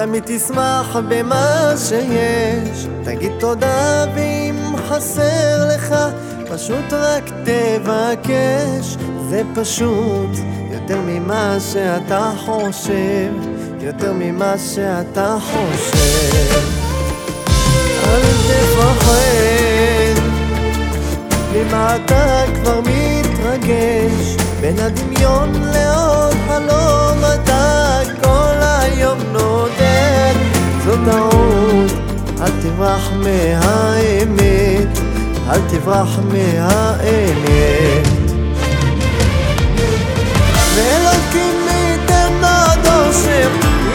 תמיד תשמח במה שיש. תגיד תודה ואם חסר לך פשוט רק תבקש. זה פשוט יותר ממה שאתה חושב יותר ממה שאתה חושב. אל תפחד ממה אתה כבר מתרגש. בין הדמיון לעוד מהאמת אל תברח מהאמת. ואלוקים ייתן עוד אושר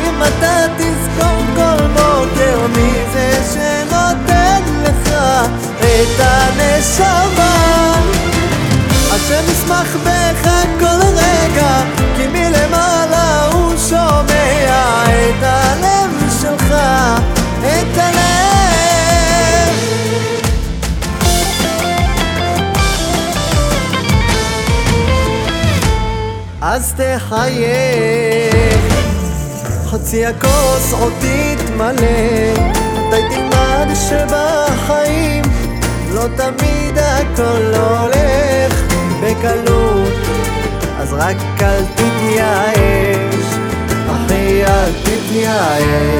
אם אתה תזכור כל בוקר מי שנותן לך את הנשמה? השם ישמח בך אז תחייך. חצי הכוס עוד תתמלא מתי תלמד שבחיים לא תמיד הכל הולך בקלות? אז רק אל תתייאש אחי אל תתייאש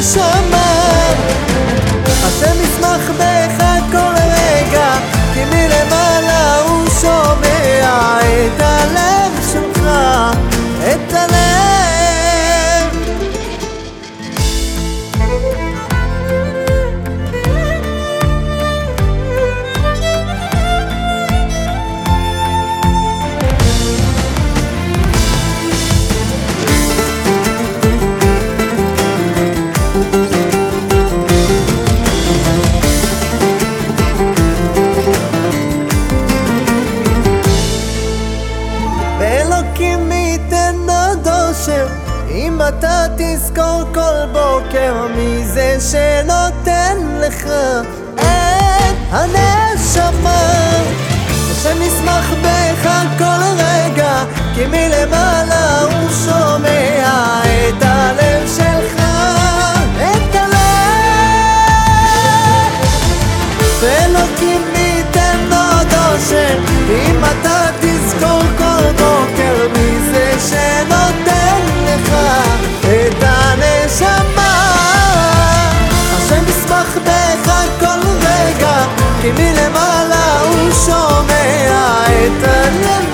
הנשמה אם אתה תזכור כל בוקר מי זה שנותן לך את הנשמה. השם ישמח בך כל רגע כי מלמעלה הוא שומע את הלב שלך את הלב. ואלוקים ייתן עוד אושר אם אתה תזכור כל בוקר מי זה שנותן רגע